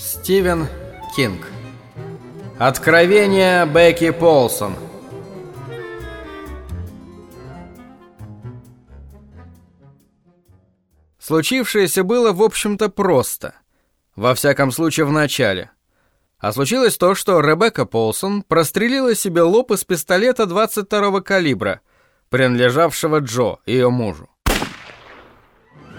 Стивен Кинг Откровение Бекки Полсон Случившееся было, в общем-то, просто. Во всяком случае, в начале. А случилось то, что Ребекка Полсон прострелила себе лоб из пистолета 22-го калибра, принадлежавшего Джо, ее мужу.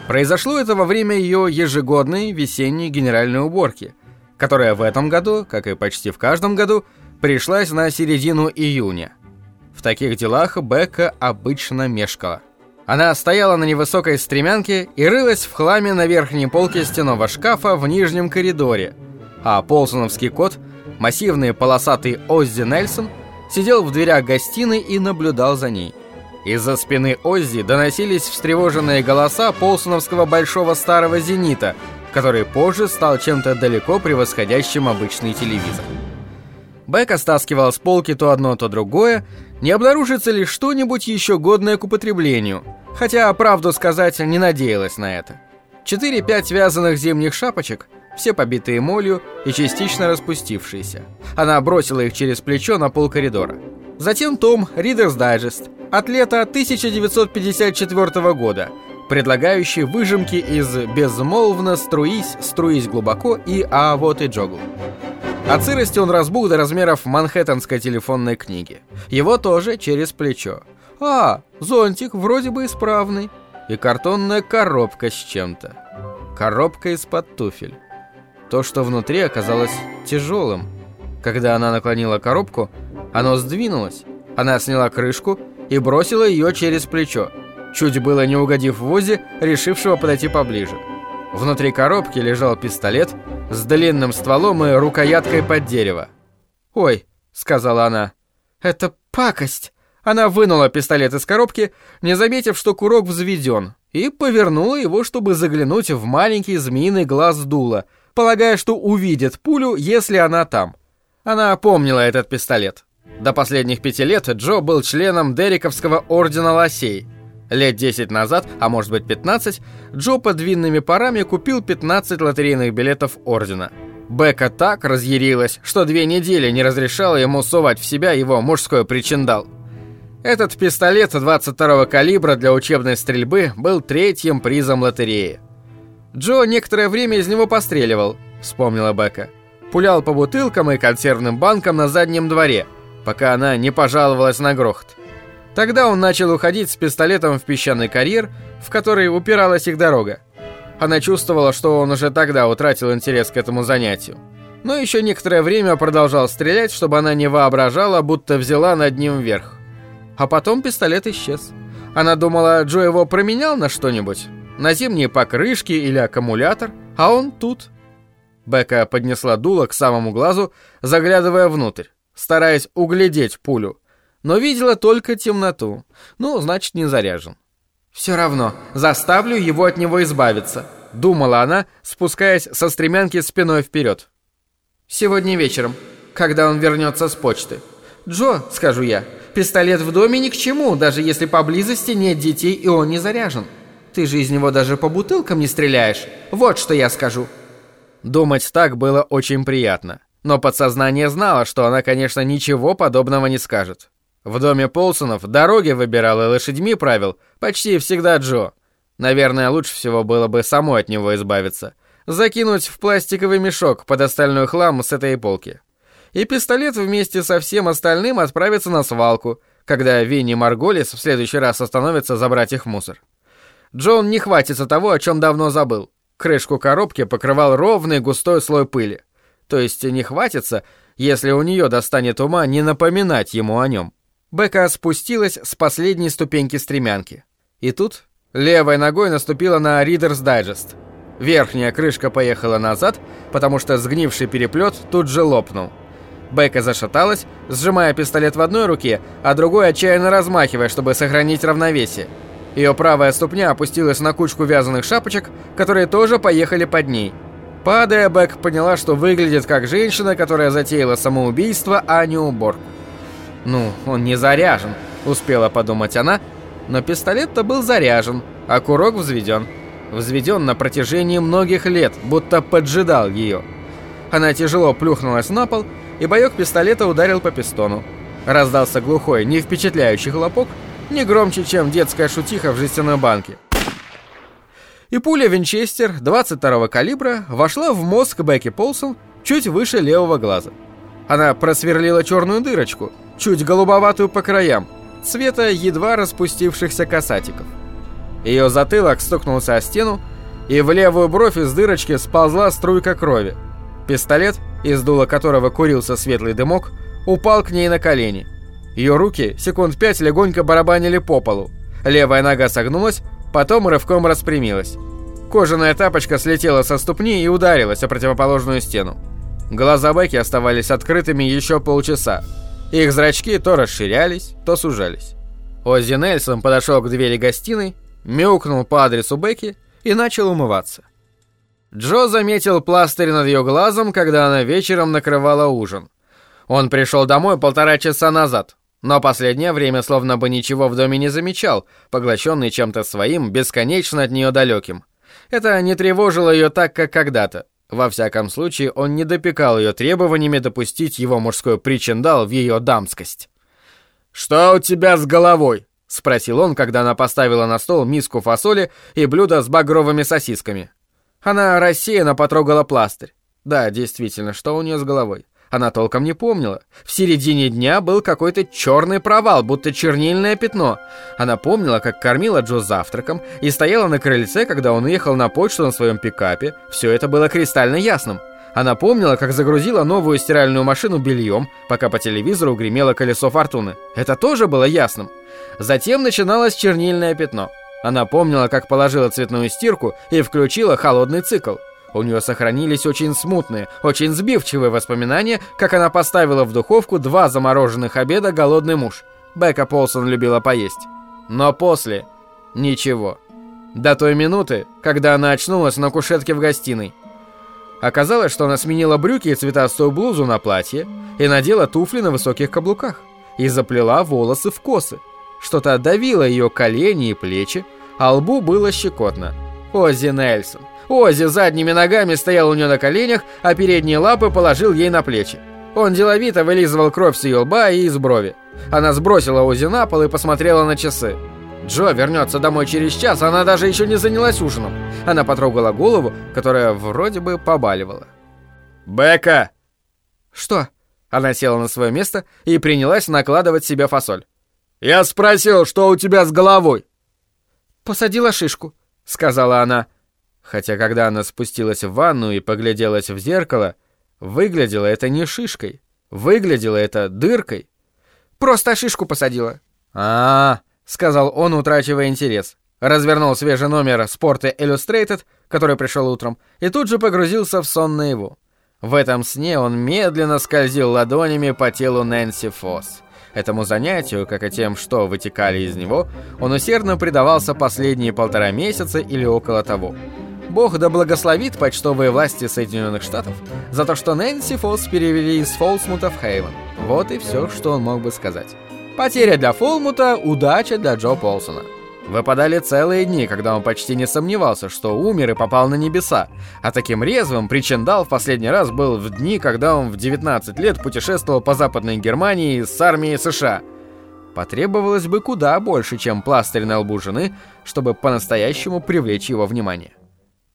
Произошло это во время ее ежегодной весенней генеральной уборки, которая в этом году, как и почти в каждом году, пришлась на середину июня. В таких делах Бекка обычно мешкала. Она стояла на невысокой стремянке и рылась в хламе на верхней полке стенового шкафа в нижнем коридоре, а полсоновский кот, массивный полосатый Оззи Нельсон, сидел в дверях гостиной и наблюдал за ней. Из-за спины Оззи доносились встревоженные голоса полсоновского большого старого зенита, который позже стал чем-то далеко превосходящим обычный телевизор. Бека стаскивал с полки то одно, то другое, не обнаружится ли что-нибудь еще годное к употреблению, хотя, правду сказать, не надеялась на это. Четыре-пять вязаных зимних шапочек, все побитые молью и частично распустившиеся. Она бросила их через плечо на пол коридора. Затем том Reader's Digest от лета 1954 года, предлагающий выжимки из «Безмолвно струись, струись глубоко» и «А вот и джогл». От сырости он разбух до размеров манхэттенской телефонной книги. Его тоже через плечо. А, зонтик вроде бы исправный. И картонная коробка с чем-то. Коробка из-под туфель. То, что внутри оказалось тяжелым. Когда она наклонила коробку, оно сдвинулось. Она сняла крышку и бросила ее через плечо, чуть было не угодив Возе, решившего подойти поближе. Внутри коробки лежал пистолет с длинным стволом и рукояткой под дерево. «Ой», — сказала она, — «это пакость». Она вынула пистолет из коробки, не заметив, что курок взведен, и повернула его, чтобы заглянуть в маленький змеиный глаз дула, полагая, что увидит пулю, если она там. Она помнила этот пистолет. До последних пяти лет Джо был членом Дерековского ордена лосей. Лет 10 назад, а может быть 15, Джо под винными парами купил 15 лотерейных билетов ордена. Бека так разъярилась, что две недели не разрешала ему совать в себя его мужской причиндал. Этот пистолет 22-го калибра для учебной стрельбы был третьим призом лотереи. Джо некоторое время из него постреливал, вспомнила Бека. Пулял по бутылкам и консервным банкам на заднем дворе – пока она не пожаловалась на грохот. Тогда он начал уходить с пистолетом в песчаный карьер, в который упиралась их дорога. Она чувствовала, что он уже тогда утратил интерес к этому занятию. Но еще некоторое время продолжал стрелять, чтобы она не воображала, будто взяла над ним верх. А потом пистолет исчез. Она думала, Джо его променял на что-нибудь. На зимние покрышки или аккумулятор, а он тут. Бека поднесла дуло к самому глазу, заглядывая внутрь стараясь углядеть пулю, но видела только темноту. Ну, значит, не заряжен. «Все равно, заставлю его от него избавиться», — думала она, спускаясь со стремянки спиной вперед. «Сегодня вечером, когда он вернется с почты. Джо, — скажу я, — пистолет в доме ни к чему, даже если поблизости нет детей и он не заряжен. Ты же из него даже по бутылкам не стреляешь. Вот что я скажу». Думать так было очень приятно. Но подсознание знало, что она, конечно, ничего подобного не скажет. В доме Полсонов дороги выбирал и лошадьми правил почти всегда Джо. Наверное, лучше всего было бы самой от него избавиться. Закинуть в пластиковый мешок под остальной хлам с этой полки. И пистолет вместе со всем остальным отправится на свалку, когда Винни Марголис в следующий раз остановится забрать их мусор. Джон не хватится того, о чем давно забыл. Крышку коробки покрывал ровный густой слой пыли то есть не хватится, если у нее достанет ума не напоминать ему о нем. Бека спустилась с последней ступеньки стремянки. И тут левой ногой наступила на Reader's Digest. Верхняя крышка поехала назад, потому что сгнивший переплет тут же лопнул. Бека зашаталась, сжимая пистолет в одной руке, а другой отчаянно размахивая, чтобы сохранить равновесие. Ее правая ступня опустилась на кучку вязаных шапочек, которые тоже поехали под ней – Падая, Бек поняла, что выглядит как женщина, которая затеяла самоубийство, а не уборку. «Ну, он не заряжен», — успела подумать она, но пистолет-то был заряжен, а курок взведен. Взведен на протяжении многих лет, будто поджидал ее. Она тяжело плюхнулась на пол, и боек пистолета ударил по пистону. Раздался глухой, не впечатляющий хлопок, не громче, чем детская шутиха в жестяной банке. И пуля Винчестер 22-го калибра вошла в мозг Бекки Полсон чуть выше левого глаза. Она просверлила черную дырочку, чуть голубоватую по краям, цвета едва распустившихся касатиков. Ее затылок стукнулся о стену, и в левую бровь из дырочки сползла струйка крови. Пистолет, из дула которого курился светлый дымок, упал к ней на колени. Ее руки секунд пять легонько барабанили по полу. Левая нога согнулась, потом рывком распрямилась. Кожаная тапочка слетела со ступни и ударилась о противоположную стену. Глаза Бекки оставались открытыми еще полчаса. Их зрачки то расширялись, то сужались. Оззи Нельсон подошел к двери гостиной, мяукнул по адресу Бекки и начал умываться. Джо заметил пластырь над ее глазом, когда она вечером накрывала ужин. Он пришел домой полтора часа назад, но последнее время словно бы ничего в доме не замечал, поглощенный чем-то своим, бесконечно от нее далеким. Это не тревожило ее так, как когда-то. Во всяком случае, он не допекал ее требованиями допустить его мужской причиндал в ее дамскость. «Что у тебя с головой?» — спросил он, когда она поставила на стол миску фасоли и блюдо с багровыми сосисками. Она рассеянно потрогала пластырь. Да, действительно, что у нее с головой? Она толком не помнила. В середине дня был какой-то черный провал, будто чернильное пятно. Она помнила, как кормила Джо завтраком и стояла на крыльце, когда он уехал на почту на своем пикапе. Все это было кристально ясным. Она помнила, как загрузила новую стиральную машину бельем, пока по телевизору гремело колесо фортуны. Это тоже было ясным. Затем начиналось чернильное пятно. Она помнила, как положила цветную стирку и включила холодный цикл. У нее сохранились очень смутные, очень сбивчивые воспоминания, как она поставила в духовку два замороженных обеда голодный муж. Бека Полсон любила поесть. Но после... Ничего. До той минуты, когда она очнулась на кушетке в гостиной. Оказалось, что она сменила брюки и цветастую блузу на платье и надела туфли на высоких каблуках и заплела волосы в косы. Что-то давило ее колени и плечи, а лбу было щекотно. Оззи Нельсон. Оззи задними ногами стоял у нее на коленях, а передние лапы положил ей на плечи. Он деловито вылизывал кровь с ее лба и из брови. Она сбросила Оззи на пол и посмотрела на часы. Джо вернется домой через час, она даже еще не занялась ужином. Она потрогала голову, которая вроде бы побаливала. «Бека!» «Что?» Она села на свое место и принялась накладывать себе фасоль. «Я спросил, что у тебя с головой?» «Посадила шишку», — сказала она. Хотя когда она спустилась в ванну и погляделась в зеркало, выглядело это не шишкой, выглядело это дыркой. «Просто шишку посадила». «А-а-а», сказал он, утрачивая интерес. Развернул свежий номер «Спорта Illustrated», который пришел утром, и тут же погрузился в сон наяву. В этом сне он медленно скользил ладонями по телу Нэнси Фосс. Этому занятию, как и тем, что вытекали из него, он усердно предавался последние полтора месяца или около того. Бог да благословит почтовые власти Соединенных Штатов за то, что Нэнси Фолс перевели из Фолсмута в Хейвен. Вот и все, что он мог бы сказать. Потеря для Фолмута, удача для Джо Полсона. Выпадали целые дни, когда он почти не сомневался, что умер и попал на небеса, а таким резвым причиндал в последний раз был в дни, когда он в 19 лет путешествовал по Западной Германии с армией США. Потребовалось бы куда больше, чем пластырь на лбу жены, чтобы по-настоящему привлечь его внимание.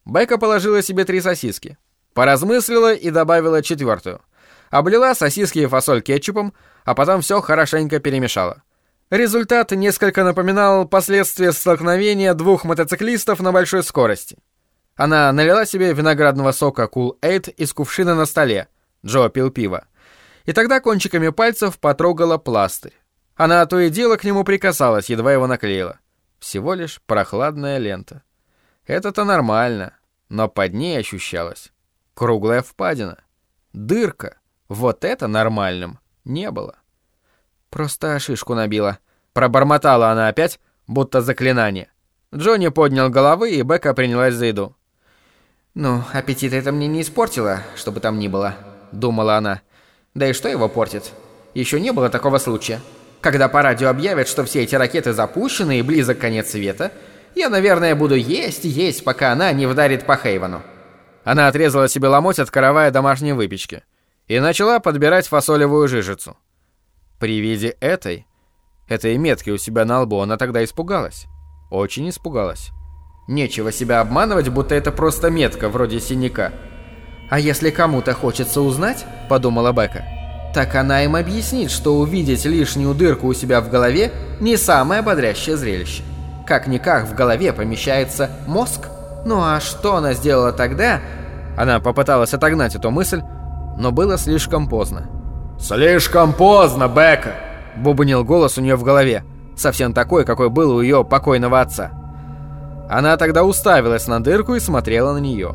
Бека положила себе три сосиски. Поразмыслила и добавила четвертую. Облила сосиски и фасоль кетчупом, а потом все хорошенько перемешала. Результат несколько напоминал последствия столкновения двух мотоциклистов на большой скорости. Она налила себе виноградного сока Cool Aid из кувшина на столе. Джо пил пиво. И тогда кончиками пальцев потрогала пластырь. Она то и дело к нему прикасалась, едва его наклеила. Всего лишь прохладная лента. Это-то нормально, но под ней ощущалась круглая впадина. Дырка. Вот это нормальным не было. Просто шишку набила. Пробормотала она опять, будто заклинание. Джонни поднял головы, и Бека принялась за еду. «Ну, аппетит это мне не испортило, чтобы там ни было», — думала она. «Да и что его портит? Еще не было такого случая. Когда по радио объявят, что все эти ракеты запущены и близок конец света, я, наверное, буду есть есть, пока она не вдарит по Хейвану. Она отрезала себе ломоть от каравая домашней выпечки и начала подбирать фасолевую жижицу. При виде этой, этой метки у себя на лбу, она тогда испугалась. Очень испугалась. Нечего себя обманывать, будто это просто метка, вроде синяка. «А если кому-то хочется узнать, — подумала Бека, — так она им объяснит, что увидеть лишнюю дырку у себя в голове не самое бодрящее зрелище. Как-никак в голове помещается мозг. Ну а что она сделала тогда? Она попыталась отогнать эту мысль, но было слишком поздно. «Слишком поздно, Бека!» — бубнил голос у нее в голове, совсем такой, какой был у ее покойного отца. Она тогда уставилась на дырку и смотрела на нее.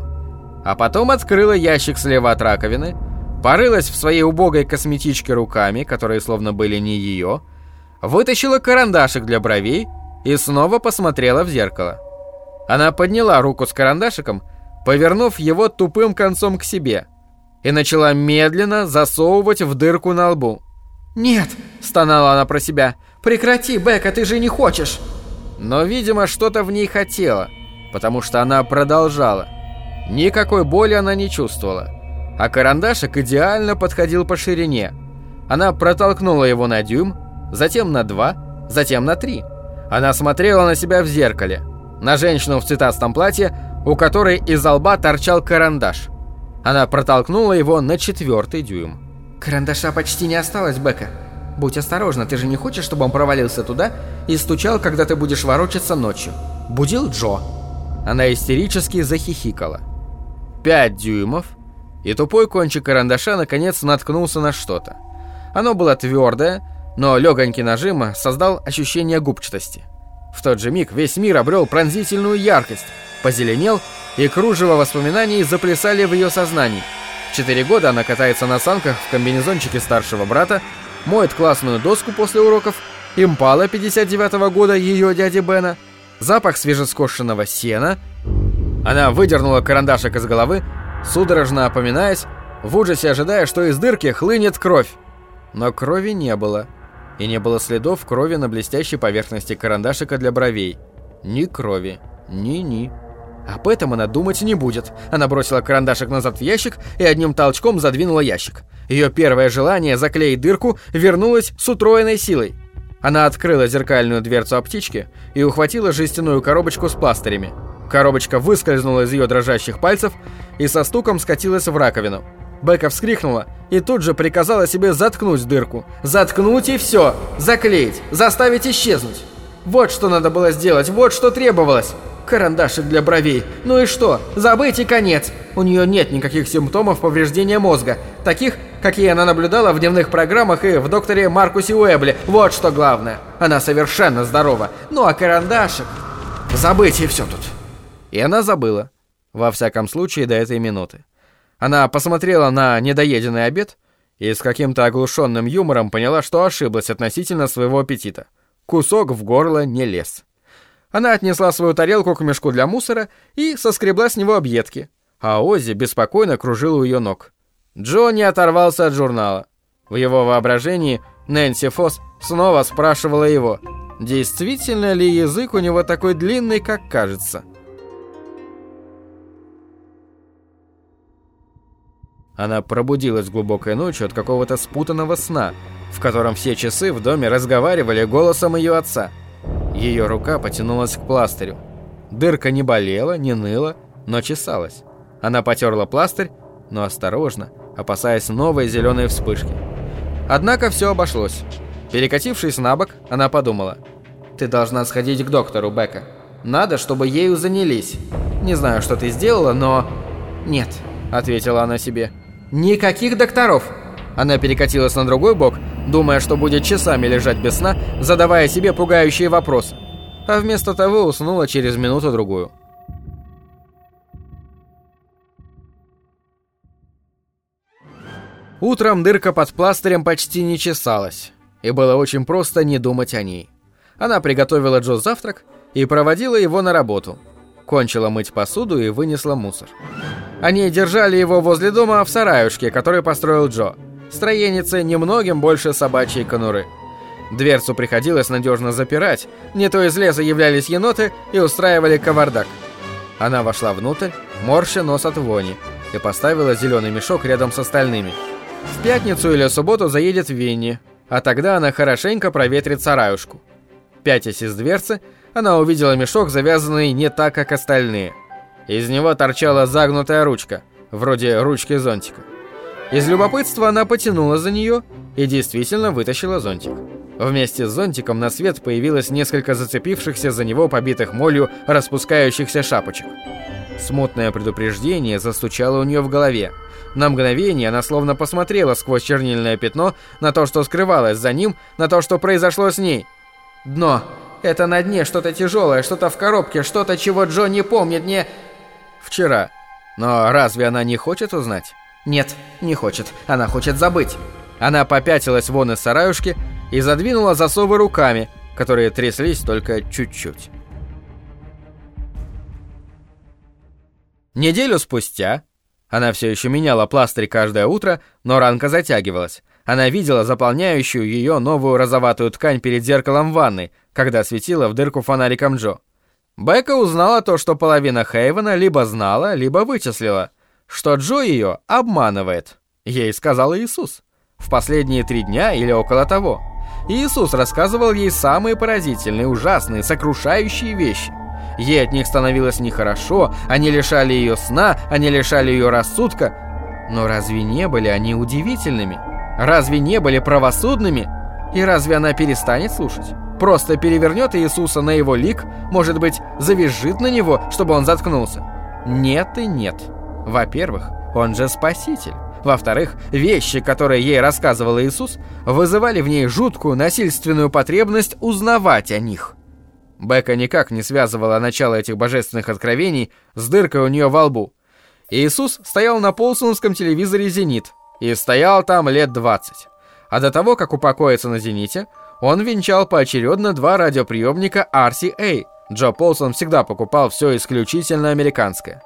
А потом открыла ящик слева от раковины, порылась в своей убогой косметичке руками, которые словно были не ее, вытащила карандашик для бровей и снова посмотрела в зеркало. Она подняла руку с карандашиком, повернув его тупым концом к себе, и начала медленно засовывать в дырку на лбу. «Нет!» – стонала она про себя. «Прекрати, Бека, ты же не хочешь!» Но, видимо, что-то в ней хотела, потому что она продолжала. Никакой боли она не чувствовала, а карандашик идеально подходил по ширине. Она протолкнула его на дюйм, затем на два, затем на три. Она смотрела на себя в зеркале, на женщину в цветастом платье, у которой из лба торчал карандаш. Она протолкнула его на четвертый дюйм. «Карандаша почти не осталось, Бека. Будь осторожна, ты же не хочешь, чтобы он провалился туда и стучал, когда ты будешь ворочаться ночью. Будил Джо». Она истерически захихикала. Пять дюймов, и тупой кончик карандаша наконец наткнулся на что-то. Оно было твердое, но легонький нажим создал ощущение губчатости. В тот же миг весь мир обрел пронзительную яркость, позеленел, и кружево воспоминаний заплясали в ее сознании. Четыре года она катается на санках в комбинезончике старшего брата, моет классную доску после уроков, импала 59 -го года ее дяди Бена, запах свежескошенного сена. Она выдернула карандашик из головы, судорожно опоминаясь, в ужасе ожидая, что из дырки хлынет кровь. Но крови не было. И не было следов крови на блестящей поверхности карандашика для бровей. Ни крови, ни-ни. Об этом она думать не будет. Она бросила карандашик назад в ящик и одним толчком задвинула ящик. Ее первое желание заклеить дырку вернулось с утроенной силой. Она открыла зеркальную дверцу аптечки и ухватила жестяную коробочку с пластырями. Коробочка выскользнула из ее дрожащих пальцев и со стуком скатилась в раковину. Бека вскрикнула и тут же приказала себе заткнуть дырку. Заткнуть и все! Заклеить! Заставить исчезнуть! Вот что надо было сделать, вот что требовалось! Карандашик для бровей. Ну и что? Забыть и конец. У нее нет никаких симптомов повреждения мозга. Таких, какие она наблюдала в дневных программах и в докторе Маркусе Уэбле. Вот что главное. Она совершенно здорова. Ну а карандашик... Забыть и все тут. И она забыла. Во всяком случае, до этой минуты. Она посмотрела на недоеденный обед и с каким-то оглушенным юмором поняла, что ошиблась относительно своего аппетита. Кусок в горло не лез. Она отнесла свою тарелку к мешку для мусора и соскребла с него объедки, а Оззи беспокойно кружил у ее ног. Джо не оторвался от журнала. В его воображении Нэнси Фосс снова спрашивала его, действительно ли язык у него такой длинный, как кажется. Она пробудилась глубокой ночью от какого-то спутанного сна, в котором все часы в доме разговаривали голосом ее отца – ее рука потянулась к пластырю. Дырка не болела, не ныла, но чесалась. Она потерла пластырь, но осторожно, опасаясь новой зеленой вспышки. Однако все обошлось. Перекатившись на бок, она подумала. «Ты должна сходить к доктору, Бека. Надо, чтобы ею занялись. Не знаю, что ты сделала, но...» «Нет», — ответила она себе. «Никаких докторов!» Она перекатилась на другой бок, думая, что будет часами лежать без сна, задавая себе пугающие вопросы. А вместо того уснула через минуту-другую. Утром дырка под пластырем почти не чесалась, и было очень просто не думать о ней. Она приготовила Джо завтрак и проводила его на работу. Кончила мыть посуду и вынесла мусор. Они держали его возле дома в сараюшке, который построил Джо строенице немногим больше собачьей конуры. Дверцу приходилось надежно запирать, не то из леса являлись еноты и устраивали кавардак. Она вошла внутрь, морща нос от вони, и поставила зеленый мешок рядом с остальными. В пятницу или субботу заедет в Винни, а тогда она хорошенько проветрит сараюшку. Пятясь из дверцы, она увидела мешок, завязанный не так, как остальные. Из него торчала загнутая ручка, вроде ручки зонтика. Из любопытства она потянула за нее и действительно вытащила зонтик. Вместе с зонтиком на свет появилось несколько зацепившихся за него побитых молью распускающихся шапочек. Смутное предупреждение застучало у нее в голове. На мгновение она словно посмотрела сквозь чернильное пятно на то, что скрывалось за ним, на то, что произошло с ней. «Дно! Это на дне что-то тяжелое, что-то в коробке, что-то, чего Джо не помнит, не...» «Вчера. Но разве она не хочет узнать?» «Нет, не хочет. Она хочет забыть». Она попятилась вон из сараюшки и задвинула засовы руками, которые тряслись только чуть-чуть. Неделю спустя она все еще меняла пластырь каждое утро, но ранка затягивалась. Она видела заполняющую ее новую розоватую ткань перед зеркалом в ванной, когда светила в дырку фонариком Джо. Бека узнала то, что половина Хейвена либо знала, либо вычислила, что Джо ее обманывает. Ей сказал Иисус. В последние три дня или около того. Иисус рассказывал ей самые поразительные, ужасные, сокрушающие вещи. Ей от них становилось нехорошо, они лишали ее сна, они лишали ее рассудка. Но разве не были они удивительными? Разве не были правосудными? И разве она перестанет слушать? Просто перевернет Иисуса на его лик, может быть, завизжит на него, чтобы он заткнулся? Нет и нет. Во-первых, он же спаситель. Во-вторых, вещи, которые ей рассказывал Иисус, вызывали в ней жуткую насильственную потребность узнавать о них. Бека никак не связывала начало этих божественных откровений с дыркой у нее во лбу. Иисус стоял на полсонском телевизоре «Зенит» и стоял там лет 20. А до того, как упокоиться на «Зените», он венчал поочередно два радиоприемника RCA. Джо Полсон всегда покупал все исключительно американское.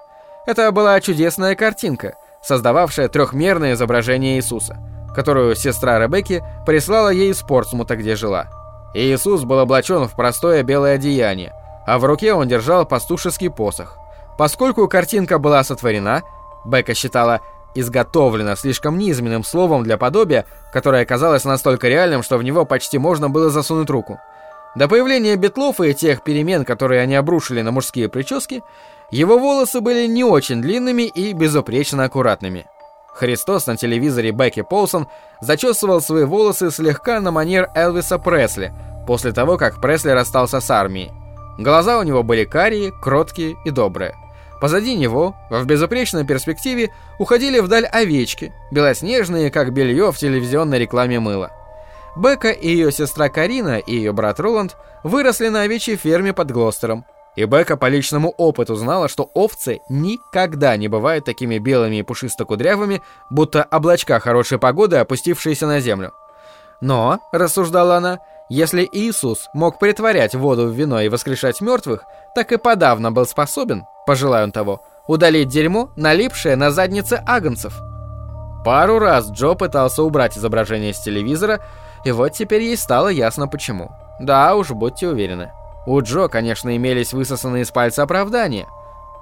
Это была чудесная картинка, создававшая трехмерное изображение Иисуса, которую сестра Ребекки прислала ей из Портсмута, где жила. Иисус был облачен в простое белое одеяние, а в руке он держал пастушеский посох. Поскольку картинка была сотворена, Бека считала изготовлена слишком низменным словом для подобия, которое оказалось настолько реальным, что в него почти можно было засунуть руку. До появления Бетлов и тех перемен, которые они обрушили на мужские прически, его волосы были не очень длинными и безупречно аккуратными. Христос на телевизоре Бекки Полсон зачесывал свои волосы слегка на манер Элвиса Пресли, после того, как Пресли расстался с армией. Глаза у него были карие, кроткие и добрые. Позади него, в безупречной перспективе, уходили вдаль овечки, белоснежные, как белье в телевизионной рекламе мыла. Бека и ее сестра Карина и ее брат Роланд выросли на овечьей ферме под Глостером, и Бека по личному опыту знала, что овцы никогда не бывают такими белыми и пушисто-кудрявыми, будто облачка хорошей погоды, опустившиеся на землю. Но, рассуждала она, если Иисус мог притворять воду в вино и воскрешать мертвых, так и подавно был способен, пожелая он того, удалить дерьмо, налипшее на задницы агнцев. Пару раз Джо пытался убрать изображение с телевизора, и вот теперь ей стало ясно почему. Да уж, будьте уверены. У Джо, конечно, имелись высосанные из пальца оправдания.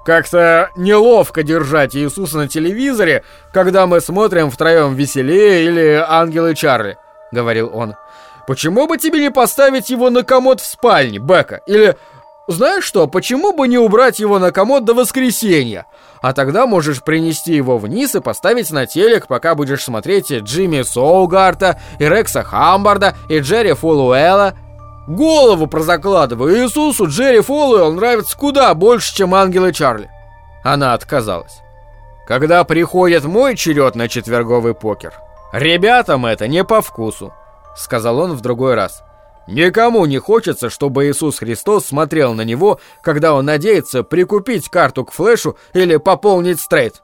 «Как-то неловко держать Иисуса на телевизоре, когда мы смотрим втроем «Веселее» или «Ангелы Чарли», — говорил он. «Почему бы тебе не поставить его на комод в спальне, Бека? Или, знаешь что, почему бы не убрать его на комод до воскресенья? А тогда можешь принести его вниз и поставить на телек, пока будешь смотреть Джимми Соугарта, и Рекса Хамбарда, и Джерри Фулуэлла, Голову прозакладываю, Иисусу Джерри Фолуэлл нравится куда больше, чем ангелы Чарли. Она отказалась. Когда приходит мой черед на четверговый покер, ребятам это не по вкусу, сказал он в другой раз. Никому не хочется, чтобы Иисус Христос смотрел на него, когда он надеется прикупить карту к флешу или пополнить стрейт.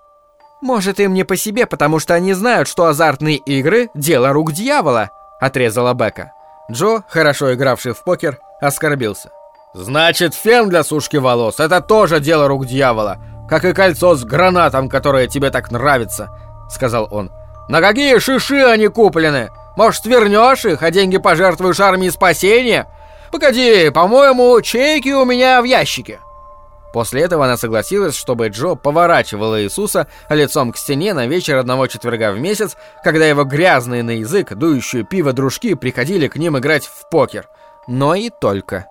Может, им не по себе, потому что они знают, что азартные игры — дело рук дьявола, отрезала Бека. Джо, хорошо игравший в покер, оскорбился. «Значит, фен для сушки волос — это тоже дело рук дьявола, как и кольцо с гранатом, которое тебе так нравится», — сказал он. «На какие шиши они куплены? Может, вернешь их, а деньги пожертвуешь армии спасения? Погоди, по-моему, чеки у меня в ящике». После этого она согласилась, чтобы Джо поворачивала Иисуса лицом к стене на вечер одного четверга в месяц, когда его грязные на язык, дующие пиво дружки приходили к ним играть в покер. Но и только.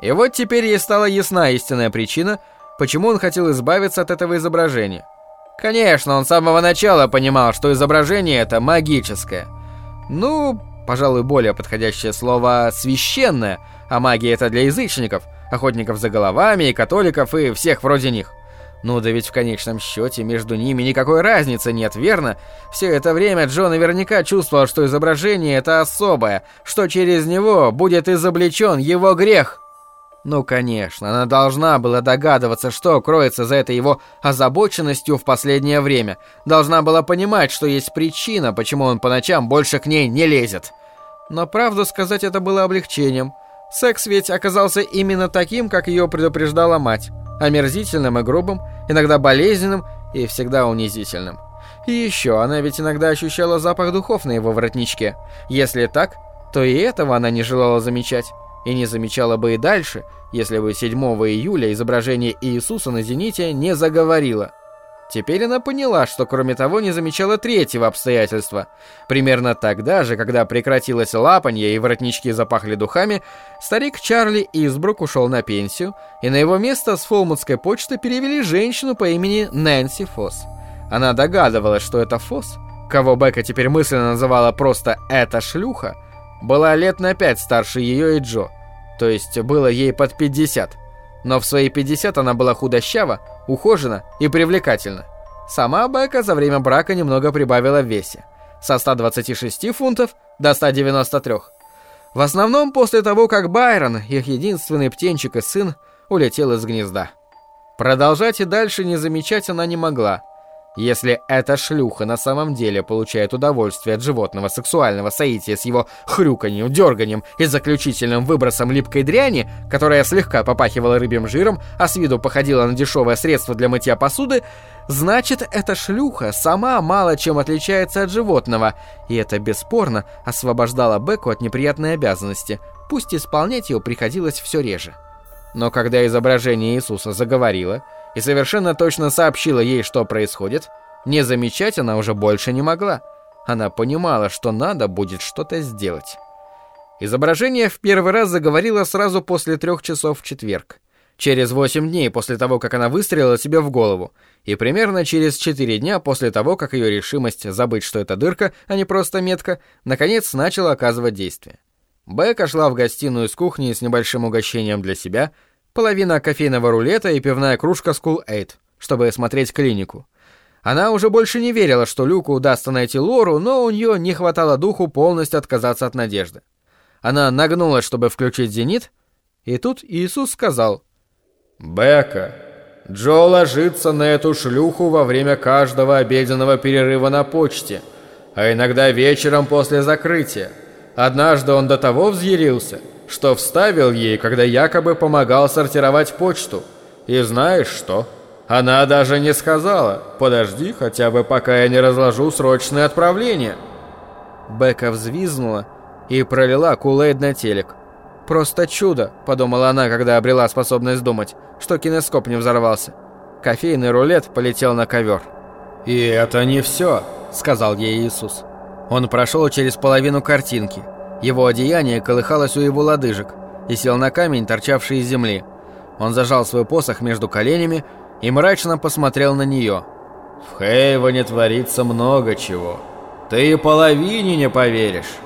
И вот теперь ей стала ясна истинная причина, почему он хотел избавиться от этого изображения. Конечно, он с самого начала понимал, что изображение это магическое. Ну, пожалуй, более подходящее слово «священное», а магия это для язычников – охотников за головами и католиков и всех вроде них. Ну да ведь в конечном счете между ними никакой разницы нет, верно? Все это время Джо наверняка чувствовал, что изображение это особое, что через него будет изобличен его грех. Ну, конечно, она должна была догадываться, что кроется за этой его озабоченностью в последнее время. Должна была понимать, что есть причина, почему он по ночам больше к ней не лезет. Но правду сказать это было облегчением – Секс ведь оказался именно таким, как ее предупреждала мать. Омерзительным и грубым, иногда болезненным и всегда унизительным. И еще, она ведь иногда ощущала запах духов на его воротничке. Если так, то и этого она не желала замечать. И не замечала бы и дальше, если бы 7 июля изображение Иисуса на зените не заговорило. Теперь она поняла, что кроме того не замечала третьего обстоятельства. Примерно тогда же, когда прекратилось лапанье и воротнички запахли духами, старик Чарли Избрук ушел на пенсию, и на его место с Фолмутской почты перевели женщину по имени Нэнси Фосс. Она догадывалась, что это Фосс, кого Бека теперь мысленно называла просто «эта шлюха», была лет на пять старше ее и Джо, то есть было ей под 50 но в свои 50 она была худощава, ухожена и привлекательна. Сама Бека за время брака немного прибавила в весе. Со 126 фунтов до 193. В основном после того, как Байрон, их единственный птенчик и сын, улетел из гнезда. Продолжать и дальше не замечать она не могла – если эта шлюха на самом деле получает удовольствие от животного сексуального соития с его хрюканьем, дерганием и заключительным выбросом липкой дряни, которая слегка попахивала рыбьим жиром, а с виду походила на дешевое средство для мытья посуды, значит, эта шлюха сама мало чем отличается от животного, и это бесспорно освобождало Беку от неприятной обязанности, пусть исполнять ее приходилось все реже. Но когда изображение Иисуса заговорило, и совершенно точно сообщила ей, что происходит, не замечать она уже больше не могла. Она понимала, что надо будет что-то сделать. Изображение в первый раз заговорило сразу после трех часов в четверг. Через восемь дней после того, как она выстрелила себе в голову, и примерно через четыре дня после того, как ее решимость забыть, что это дырка, а не просто метка, наконец начала оказывать действие. Бека шла в гостиную с кухни с небольшим угощением для себя — половина кофейного рулета и пивная кружка School Aid, чтобы смотреть клинику. Она уже больше не верила, что Люку удастся найти Лору, но у нее не хватало духу полностью отказаться от надежды. Она нагнулась, чтобы включить зенит, и тут Иисус сказал «Бека, Джо ложится на эту шлюху во время каждого обеденного перерыва на почте, а иногда вечером после закрытия. Однажды он до того взъярился, что вставил ей, когда якобы помогал сортировать почту. И знаешь что? Она даже не сказала, подожди хотя бы пока я не разложу срочное отправление. Бека взвизгнула и пролила кулейд на телек. «Просто чудо», — подумала она, когда обрела способность думать, что кинескоп не взорвался. Кофейный рулет полетел на ковер. «И это не все», — сказал ей Иисус. Он прошел через половину картинки — его одеяние колыхалось у его лодыжек и сел на камень, торчавший из земли. Он зажал свой посох между коленями и мрачно посмотрел на нее. «В Хейвоне творится много чего. Ты и половине не поверишь».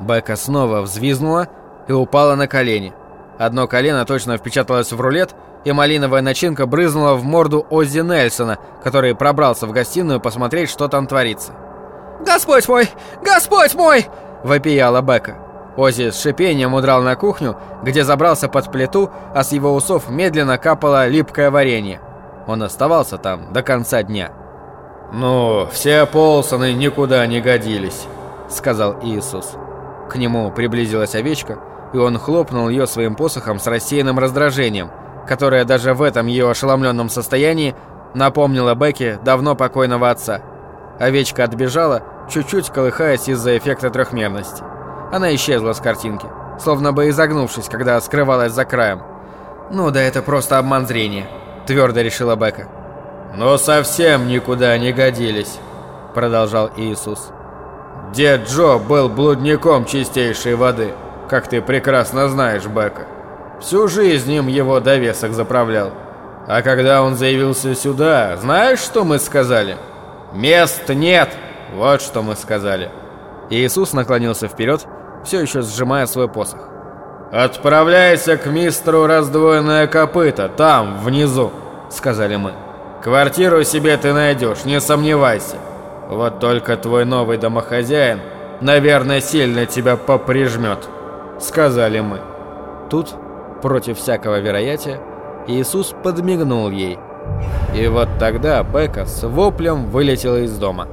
Бека снова взвизгнула и упала на колени. Одно колено точно впечаталось в рулет, и малиновая начинка брызнула в морду Оззи Нельсона, который пробрался в гостиную посмотреть, что там творится. «Господь мой! Господь мой!» Вопияла Бека. Ози с шипением удрал на кухню, где забрался под плиту, а с его усов медленно капало липкое варенье. Он оставался там до конца дня. «Ну, все Полсоны никуда не годились», — сказал Иисус. К нему приблизилась овечка, и он хлопнул ее своим посохом с рассеянным раздражением, которое даже в этом ее ошеломленном состоянии напомнило Бекке давно покойного отца. Овечка отбежала, чуть-чуть колыхаясь из-за эффекта трехмерности. Она исчезла с картинки, словно бы изогнувшись, когда скрывалась за краем. «Ну да это просто обман зрения», твердо решила Бека. Но совсем никуда не годились, продолжал Иисус. Дед Джо был блудником чистейшей воды, как ты прекрасно знаешь, Бека. Всю жизнь им его довесок заправлял. А когда он заявился сюда, знаешь, что мы сказали? Мест нет! Вот что мы сказали. Иисус наклонился вперед, все еще сжимая свой посох. «Отправляйся к мистеру раздвоенное копыто, там, внизу», — сказали мы. «Квартиру себе ты найдешь, не сомневайся. Вот только твой новый домохозяин, наверное, сильно тебя поприжмет», — сказали мы. Тут, против всякого вероятия, Иисус подмигнул ей. И вот тогда Бека с воплем вылетела из дома.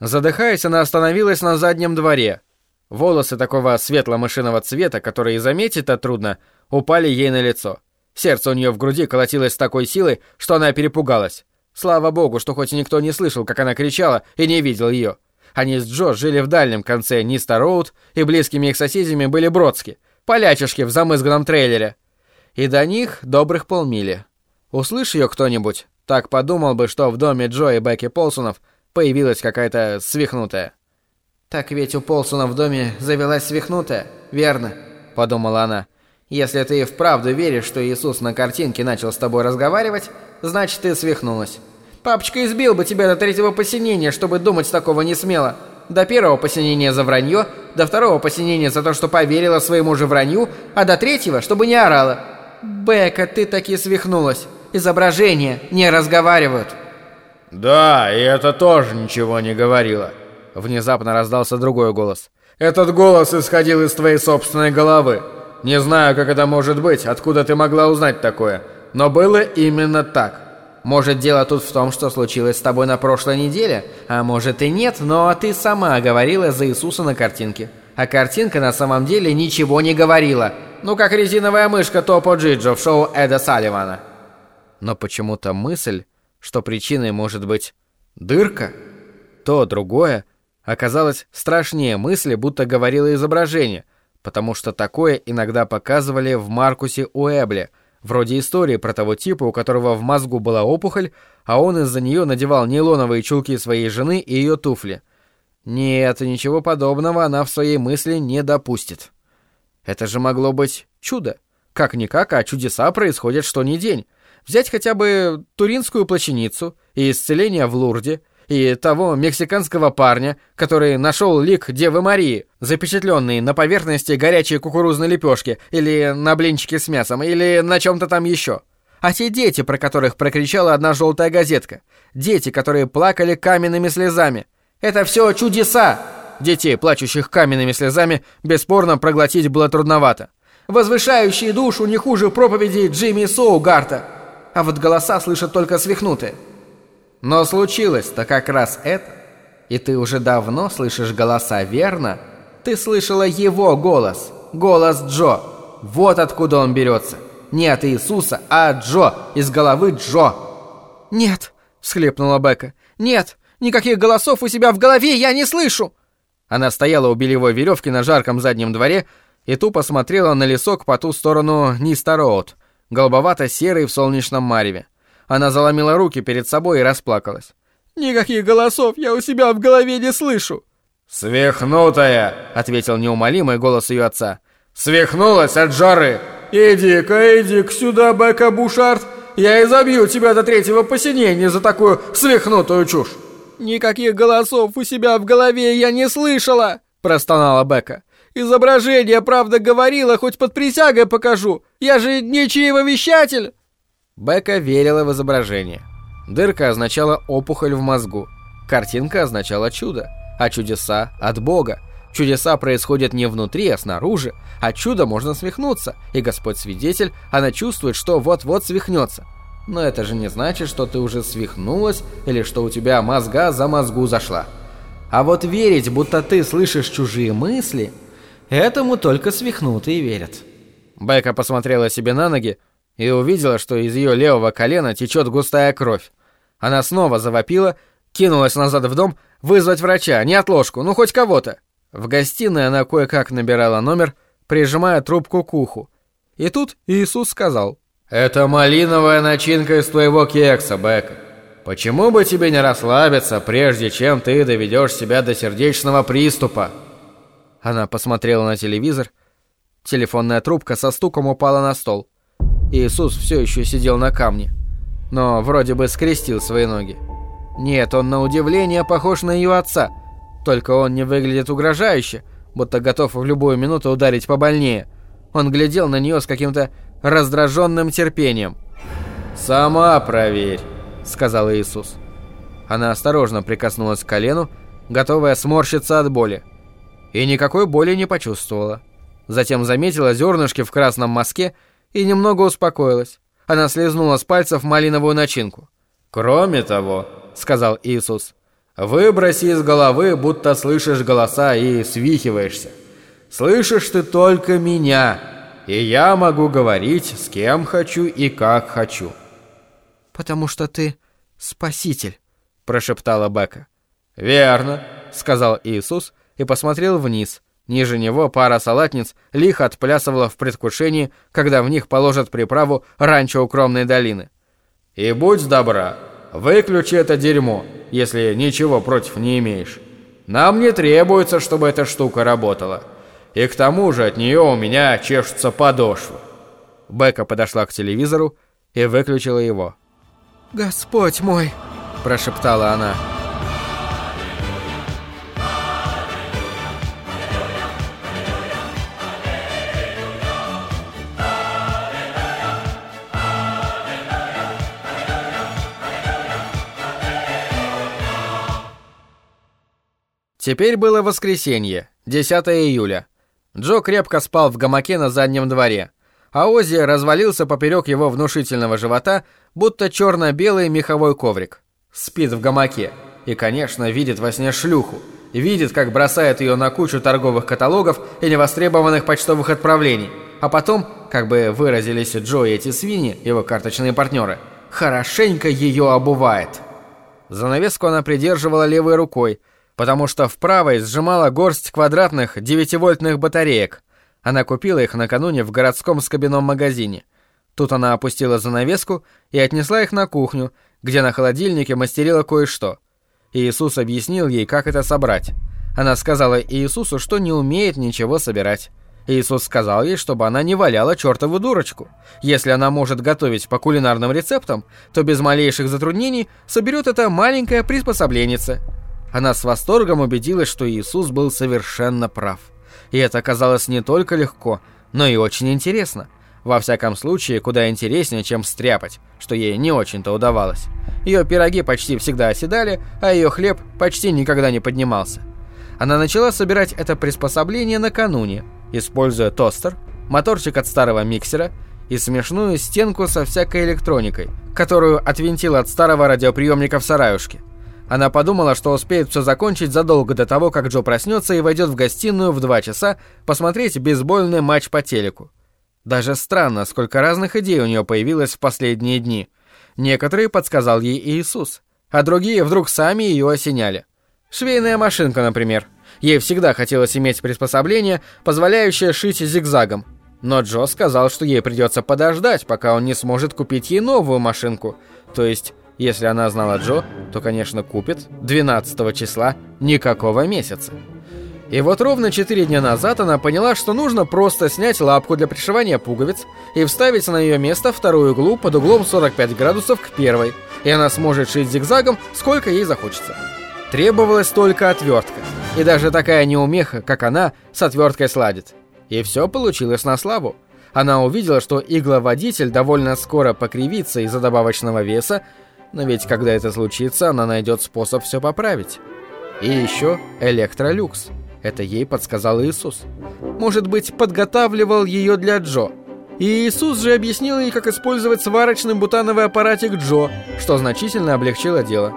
Задыхаясь, она остановилась на заднем дворе. Волосы такого светло-мышиного цвета, которые заметить-то трудно, упали ей на лицо. Сердце у нее в груди колотилось с такой силой, что она перепугалась. Слава богу, что хоть никто не слышал, как она кричала, и не видел ее. Они с Джо жили в дальнем конце Ниста-Роуд, и близкими их соседями были Бродски, полячишки в замызганном трейлере. И до них добрых полмили. Услышь ее кто-нибудь, так подумал бы, что в доме Джо и Бекки Полсонов появилась какая-то свихнутая. «Так ведь у Полсона в доме завелась свихнутая, верно?» – подумала она. «Если ты вправду веришь, что Иисус на картинке начал с тобой разговаривать, значит, ты свихнулась. Папочка избил бы тебя до третьего посинения, чтобы думать такого не смело. До первого посинения за вранье, до второго посинения за то, что поверила своему же вранью, а до третьего, чтобы не орала. Бека, ты таки свихнулась. Изображения не разговаривают». «Да, и это тоже ничего не говорило». Внезапно раздался другой голос. «Этот голос исходил из твоей собственной головы. Не знаю, как это может быть, откуда ты могла узнать такое, но было именно так». Может, дело тут в том, что случилось с тобой на прошлой неделе? А может и нет, но ты сама говорила за Иисуса на картинке. А картинка на самом деле ничего не говорила. Ну, как резиновая мышка Топо Джиджо в шоу Эда Салливана. Но почему-то мысль, что причиной может быть дырка, то другое, оказалось страшнее мысли, будто говорило изображение, потому что такое иногда показывали в Маркусе Уэбле, вроде истории про того типа, у которого в мозгу была опухоль, а он из-за нее надевал нейлоновые чулки своей жены и ее туфли. Нет, ничего подобного она в своей мысли не допустит. Это же могло быть чудо. Как-никак, а чудеса происходят что ни день. Взять хотя бы Туринскую плащаницу и исцеление в Лурде, и того мексиканского парня, который нашел лик Девы Марии, запечатленный на поверхности горячей кукурузной лепешки, или на блинчике с мясом, или на чем-то там еще. А те дети, про которых прокричала одна желтая газетка. Дети, которые плакали каменными слезами. Это все чудеса! Детей, плачущих каменными слезами, бесспорно проглотить было трудновато. Возвышающие душу не хуже проповеди Джимми Соугарта. А вот голоса слышат только свихнутые. Но случилось-то как раз это. И ты уже давно слышишь голоса, верно? Ты слышала его голос, голос Джо. Вот откуда он берется. Не от Иисуса, а от Джо, из головы Джо. «Нет», — всхлепнула Бека. «Нет, никаких голосов у себя в голове я не слышу!» Она стояла у белевой веревки на жарком заднем дворе и тупо смотрела на лесок по ту сторону Ниста-Роуд, голубовато-серый в солнечном мареве. Она заломила руки перед собой и расплакалась. «Никаких голосов я у себя в голове не слышу!» «Свихнутая!» — ответил неумолимый голос ее отца. «Свихнулась от жары!» «Иди-ка, иди-ка сюда, Бека Бушард! Я изобью тебя до третьего посинения за такую свихнутую чушь!» «Никаких голосов у себя в голове я не слышала!» — простонала Бека. «Изображение, правда, говорила, хоть под присягой покажу! Я же не чаевовещатель!» Бека верила в изображение. Дырка означала опухоль в мозгу. Картинка означала чудо, а чудеса от Бога. Чудеса происходят не внутри, а снаружи, а чудо можно свихнуться, и Господь свидетель, она чувствует, что вот-вот свихнется. Но это же не значит, что ты уже свихнулась или что у тебя мозга за мозгу зашла. А вот верить, будто ты слышишь чужие мысли, этому только свихнутые верят. Бека посмотрела себе на ноги, и увидела, что из ее левого колена течет густая кровь. Она снова завопила, кинулась назад в дом, вызвать врача, не отложку, ну хоть кого-то. В гостиной она кое-как набирала номер, прижимая трубку к уху. И тут Иисус сказал, «Это малиновая начинка из твоего кекса, Бека. Почему бы тебе не расслабиться, прежде чем ты доведешь себя до сердечного приступа?» Она посмотрела на телевизор. Телефонная трубка со стуком упала на стол. Иисус все еще сидел на камне, но вроде бы скрестил свои ноги. Нет, он на удивление похож на ее отца, только он не выглядит угрожающе, будто готов в любую минуту ударить побольнее. Он глядел на нее с каким-то раздраженным терпением. «Сама проверь», — сказал Иисус. Она осторожно прикоснулась к колену, готовая сморщиться от боли. И никакой боли не почувствовала. Затем заметила зернышки в красном мазке и немного успокоилась. Она слезнула с пальцев малиновую начинку. «Кроме того», — сказал Иисус, — «выброси из головы, будто слышишь голоса и свихиваешься. Слышишь ты только меня, и я могу говорить с кем хочу и как хочу». «Потому что ты спаситель», — прошептала Бека. «Верно», — сказал Иисус и посмотрел вниз. Ниже него пара салатниц лихо отплясывала в предвкушении, когда в них положат приправу ранчо укромной долины. «И будь добра, выключи это дерьмо, если ничего против не имеешь. Нам не требуется, чтобы эта штука работала. И к тому же от нее у меня чешутся подошвы». Бека подошла к телевизору и выключила его. «Господь мой!» – прошептала она. Теперь было воскресенье, 10 июля. Джо крепко спал в гамаке на заднем дворе, а Оззи развалился поперек его внушительного живота, будто черно-белый меховой коврик. Спит в гамаке и, конечно, видит во сне шлюху, видит, как бросает ее на кучу торговых каталогов и невостребованных почтовых отправлений, а потом, как бы выразились Джо и эти свиньи, его карточные партнеры, хорошенько ее обувает. Занавеску она придерживала левой рукой, потому что в правой сжимала горсть квадратных 9-вольтных батареек. Она купила их накануне в городском скобяном магазине. Тут она опустила занавеску и отнесла их на кухню, где на холодильнике мастерила кое-что. Иисус объяснил ей, как это собрать. Она сказала Иисусу, что не умеет ничего собирать. Иисус сказал ей, чтобы она не валяла чертову дурочку. Если она может готовить по кулинарным рецептам, то без малейших затруднений соберет это маленькое приспособленице. Она с восторгом убедилась, что Иисус был совершенно прав. И это оказалось не только легко, но и очень интересно. Во всяком случае, куда интереснее, чем стряпать, что ей не очень-то удавалось. Ее пироги почти всегда оседали, а ее хлеб почти никогда не поднимался. Она начала собирать это приспособление накануне, используя тостер, моторчик от старого миксера и смешную стенку со всякой электроникой, которую отвинтила от старого радиоприемника в сараюшке. Она подумала, что успеет все закончить задолго до того, как Джо проснется и войдет в гостиную в два часа посмотреть бейсбольный матч по телеку. Даже странно, сколько разных идей у нее появилось в последние дни. Некоторые подсказал ей Иисус, а другие вдруг сами ее осеняли. Швейная машинка, например. Ей всегда хотелось иметь приспособление, позволяющее шить зигзагом. Но Джо сказал, что ей придется подождать, пока он не сможет купить ей новую машинку, то есть если она знала Джо, то, конечно, купит 12 числа никакого месяца. И вот ровно 4 дня назад она поняла, что нужно просто снять лапку для пришивания пуговиц и вставить на ее место вторую иглу под углом 45 градусов к первой, и она сможет шить зигзагом, сколько ей захочется. Требовалась только отвертка, и даже такая неумеха, как она, с отверткой сладит. И все получилось на славу. Она увидела, что игловодитель довольно скоро покривится из-за добавочного веса, но ведь когда это случится, она найдет способ все поправить. И еще электролюкс. Это ей подсказал Иисус. Может быть, подготавливал ее для Джо. И Иисус же объяснил ей, как использовать сварочный бутановый аппаратик Джо, что значительно облегчило дело.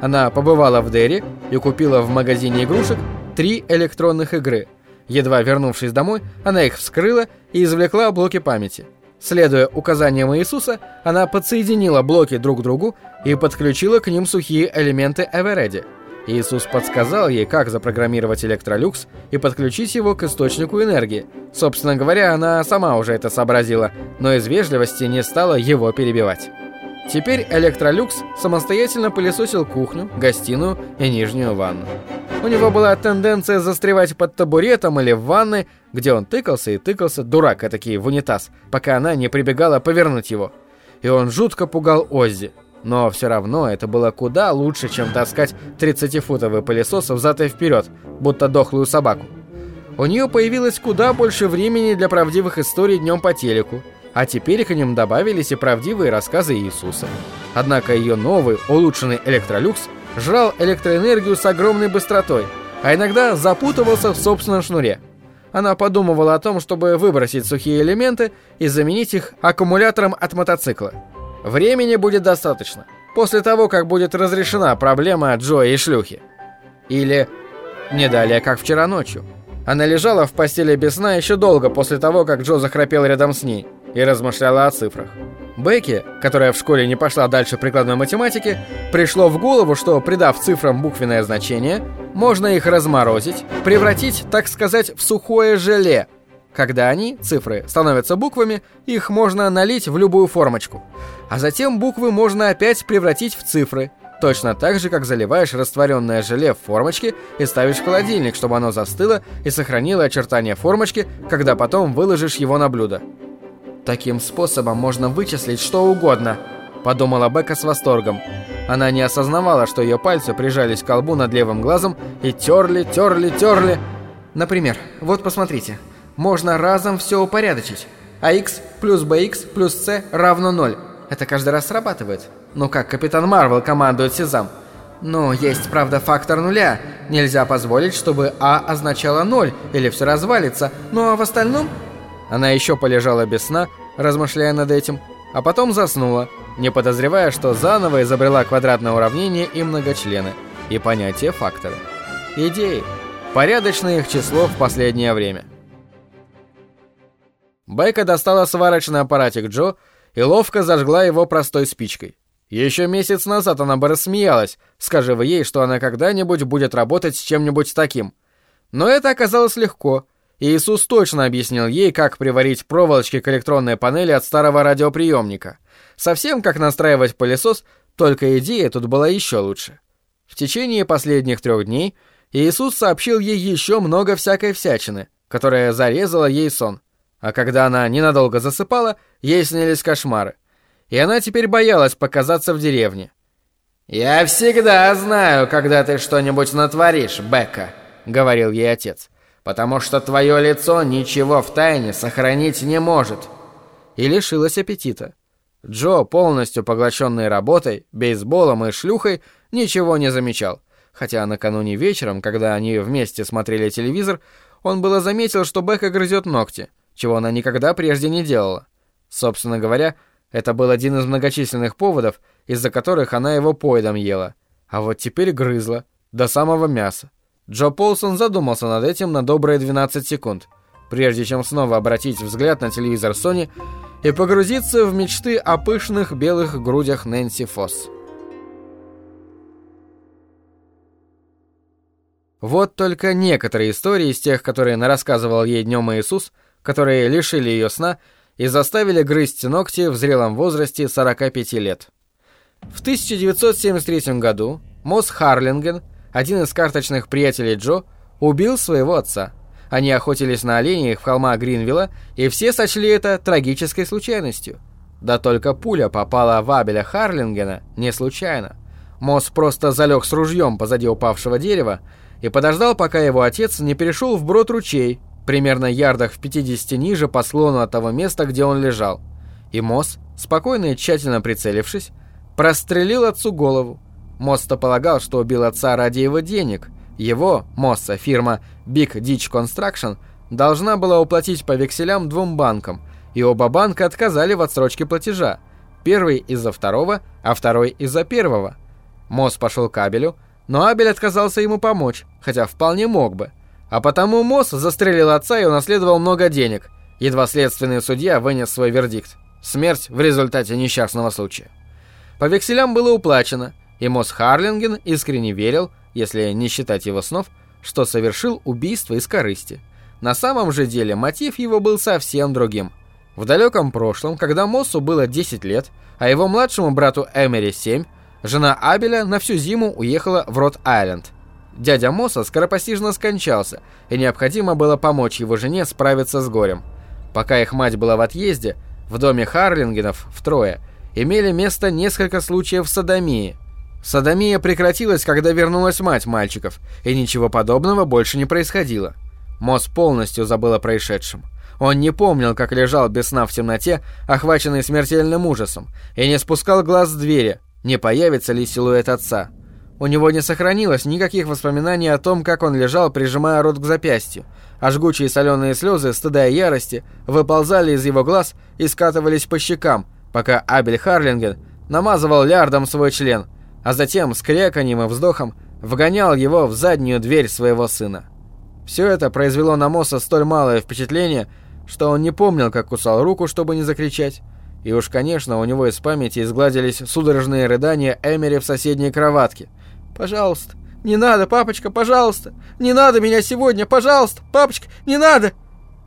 Она побывала в Дерри и купила в магазине игрушек три электронных игры. Едва вернувшись домой, она их вскрыла и извлекла блоки памяти. Следуя указаниям Иисуса, она подсоединила блоки друг к другу и подключила к ним сухие элементы Эвереди. Иисус подсказал ей, как запрограммировать электролюкс и подключить его к источнику энергии. Собственно говоря, она сама уже это сообразила, но из вежливости не стала его перебивать. Теперь Электролюкс самостоятельно пылесосил кухню, гостиную и нижнюю ванну. У него была тенденция застревать под табуретом или в ванной, где он тыкался и тыкался, дурак этакий, в унитаз, пока она не прибегала повернуть его. И он жутко пугал Оззи. Но все равно это было куда лучше, чем таскать 30-футовый пылесос взад и вперед, будто дохлую собаку. У нее появилось куда больше времени для правдивых историй днем по телеку, а теперь к ним добавились и правдивые рассказы Иисуса. Однако ее новый, улучшенный электролюкс жрал электроэнергию с огромной быстротой, а иногда запутывался в собственном шнуре. Она подумывала о том, чтобы выбросить сухие элементы и заменить их аккумулятором от мотоцикла. Времени будет достаточно. После того, как будет разрешена проблема Джо и шлюхи. Или не далее, как вчера ночью. Она лежала в постели без сна еще долго после того, как Джо захрапел рядом с ней и размышляла о цифрах. Бекки, которая в школе не пошла дальше прикладной математики, пришло в голову, что придав цифрам буквенное значение, можно их разморозить, превратить, так сказать, в сухое желе. Когда они, цифры, становятся буквами, их можно налить в любую формочку. А затем буквы можно опять превратить в цифры, точно так же, как заливаешь растворенное желе в формочке и ставишь в холодильник, чтобы оно застыло и сохранило очертания формочки, когда потом выложишь его на блюдо. Таким способом можно вычислить что угодно, подумала Бека с восторгом. Она не осознавала, что ее пальцы прижались к колбу над левым глазом и терли, терли, терли. Например, вот посмотрите. Можно разом все упорядочить. АX плюс BX плюс C равно 0. Это каждый раз срабатывает. Ну как Капитан Марвел командует Сезам. Но есть, правда, фактор нуля. Нельзя позволить, чтобы А означало 0, или все развалится. Ну а в остальном она еще полежала без сна, размышляя над этим, а потом заснула, не подозревая, что заново изобрела квадратное уравнение и многочлены, и понятие фактора. Идеи. Порядочное их число в последнее время. Бейка достала сварочный аппаратик Джо и ловко зажгла его простой спичкой. Еще месяц назад она бы рассмеялась, скажи вы ей, что она когда-нибудь будет работать с чем-нибудь таким. Но это оказалось легко, Иисус точно объяснил ей, как приварить проволочки к электронной панели от старого радиоприемника. Совсем как настраивать пылесос, только идея тут была еще лучше. В течение последних трех дней Иисус сообщил ей еще много всякой всячины, которая зарезала ей сон. А когда она ненадолго засыпала, ей снились кошмары. И она теперь боялась показаться в деревне. «Я всегда знаю, когда ты что-нибудь натворишь, Бекка», — говорил ей отец потому что твое лицо ничего в тайне сохранить не может». И лишилась аппетита. Джо, полностью поглощенный работой, бейсболом и шлюхой, ничего не замечал. Хотя накануне вечером, когда они вместе смотрели телевизор, он было заметил, что Бека грызет ногти, чего она никогда прежде не делала. Собственно говоря, это был один из многочисленных поводов, из-за которых она его поедом ела. А вот теперь грызла, до самого мяса. Джо Полсон задумался над этим на добрые 12 секунд, прежде чем снова обратить взгляд на телевизор Sony и погрузиться в мечты о пышных белых грудях Нэнси Фосс. Вот только некоторые истории из тех, которые нарассказывал ей днем Иисус, которые лишили ее сна и заставили грызть ногти в зрелом возрасте 45 лет. В 1973 году Мосс Харлинген один из карточных приятелей Джо, убил своего отца. Они охотились на оленей в холма Гринвилла, и все сочли это трагической случайностью. Да только пуля попала в Абеля Харлингена не случайно. Мосс просто залег с ружьем позади упавшего дерева и подождал, пока его отец не перешел в брод ручей, примерно ярдах в 50 ниже по склону от того места, где он лежал. И Мосс, спокойно и тщательно прицелившись, прострелил отцу голову. Мосса полагал, что убил отца ради его денег. Его, Мосса, фирма Big Ditch Construction, должна была уплатить по векселям двум банкам, и оба банка отказали в отсрочке платежа. Первый из-за второго, а второй из-за первого. Мосс пошел к Абелю, но Абель отказался ему помочь, хотя вполне мог бы. А потому Мосс застрелил отца и унаследовал много денег. Едва следственный судья вынес свой вердикт. Смерть в результате несчастного случая. По векселям было уплачено, и Мосс Харлинген искренне верил, если не считать его снов, что совершил убийство из корысти. На самом же деле мотив его был совсем другим. В далеком прошлом, когда Моссу было 10 лет, а его младшему брату Эмери 7, жена Абеля на всю зиму уехала в Рот-Айленд. Дядя Мосса скоропостижно скончался, и необходимо было помочь его жене справиться с горем. Пока их мать была в отъезде, в доме Харлингенов втрое имели место несколько случаев садомии. Садомия прекратилась, когда вернулась мать мальчиков, и ничего подобного больше не происходило. Мосс полностью забыл о происшедшем. Он не помнил, как лежал без сна в темноте, охваченный смертельным ужасом, и не спускал глаз с двери, не появится ли силуэт отца. У него не сохранилось никаких воспоминаний о том, как он лежал, прижимая рот к запястью, а жгучие соленые слезы, стыда и ярости, выползали из его глаз и скатывались по щекам, пока Абель Харлинген намазывал лярдом свой член, а затем с кряканьем и вздохом вгонял его в заднюю дверь своего сына. Все это произвело на Мосса столь малое впечатление, что он не помнил, как кусал руку, чтобы не закричать. И уж, конечно, у него из памяти изгладились судорожные рыдания Эмери в соседней кроватке. «Пожалуйста, не надо, папочка, пожалуйста! Не надо меня сегодня, пожалуйста! Папочка, не надо!»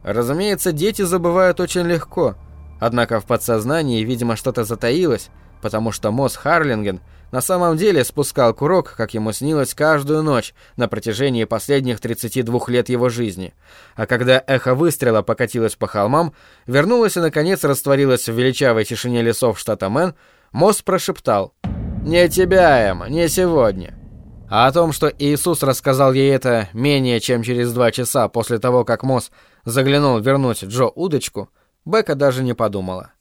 Разумеется, дети забывают очень легко. Однако в подсознании, видимо, что-то затаилось, потому что Мосс Харлинген – на самом деле спускал курок, как ему снилось каждую ночь на протяжении последних 32 лет его жизни. А когда эхо выстрела покатилось по холмам, вернулось и наконец растворилось в величавой тишине лесов штата Мэн, Мосс прошептал «Не тебя, Эм, не сегодня». А о том, что Иисус рассказал ей это менее чем через два часа после того, как Мосс заглянул вернуть Джо удочку, Бека даже не подумала.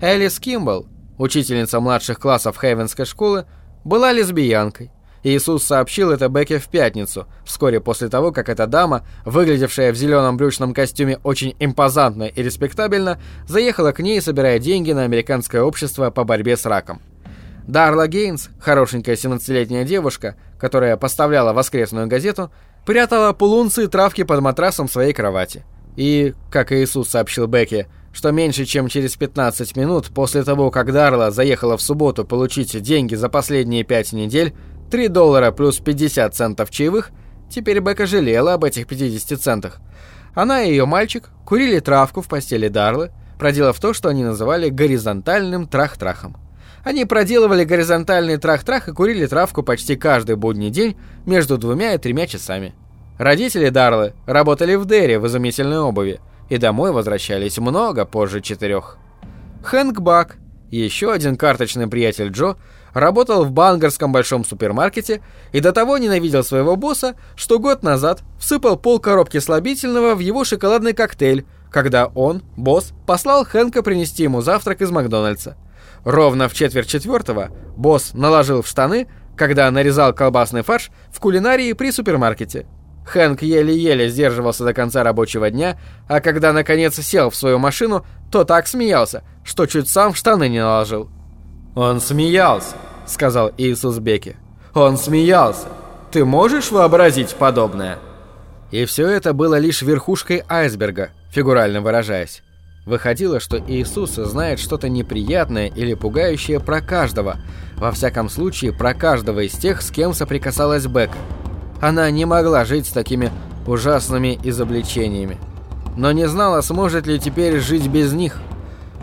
Элис Кимбл, Учительница младших классов Хейвенской школы была лесбиянкой. Иисус сообщил это Бекке в пятницу, вскоре после того, как эта дама, выглядевшая в зеленом брючном костюме очень импозантно и респектабельно, заехала к ней, собирая деньги на американское общество по борьбе с раком. Дарла Гейнс, хорошенькая 17-летняя девушка, которая поставляла воскресную газету, прятала полунцы травки под матрасом своей кровати. И, как Иисус сообщил Бекке, что меньше чем через 15 минут после того, как Дарла заехала в субботу получить деньги за последние 5 недель, 3 доллара плюс 50 центов чаевых, теперь Бека жалела об этих 50 центах. Она и ее мальчик курили травку в постели Дарлы, проделав то, что они называли горизонтальным трах-трахом. Они проделывали горизонтальный трах-трах и курили травку почти каждый будний день между двумя и тремя часами. Родители Дарлы работали в Дерри в изумительной обуви, и домой возвращались много позже четырех. Хэнк Бак, еще один карточный приятель Джо, работал в бангарском большом супермаркете и до того ненавидел своего босса, что год назад всыпал пол коробки слабительного в его шоколадный коктейль, когда он, босс, послал Хэнка принести ему завтрак из Макдональдса. Ровно в четверть четвертого босс наложил в штаны, когда нарезал колбасный фарш в кулинарии при супермаркете. Хэнк еле-еле сдерживался до конца рабочего дня, а когда наконец сел в свою машину, то так смеялся, что чуть сам в штаны не наложил. «Он смеялся», — сказал Иисус Беки. «Он смеялся. Ты можешь вообразить подобное?» И все это было лишь верхушкой айсберга, фигурально выражаясь. Выходило, что Иисус знает что-то неприятное или пугающее про каждого, во всяком случае про каждого из тех, с кем соприкасалась Бека. Она не могла жить с такими ужасными изобличениями. Но не знала, сможет ли теперь жить без них.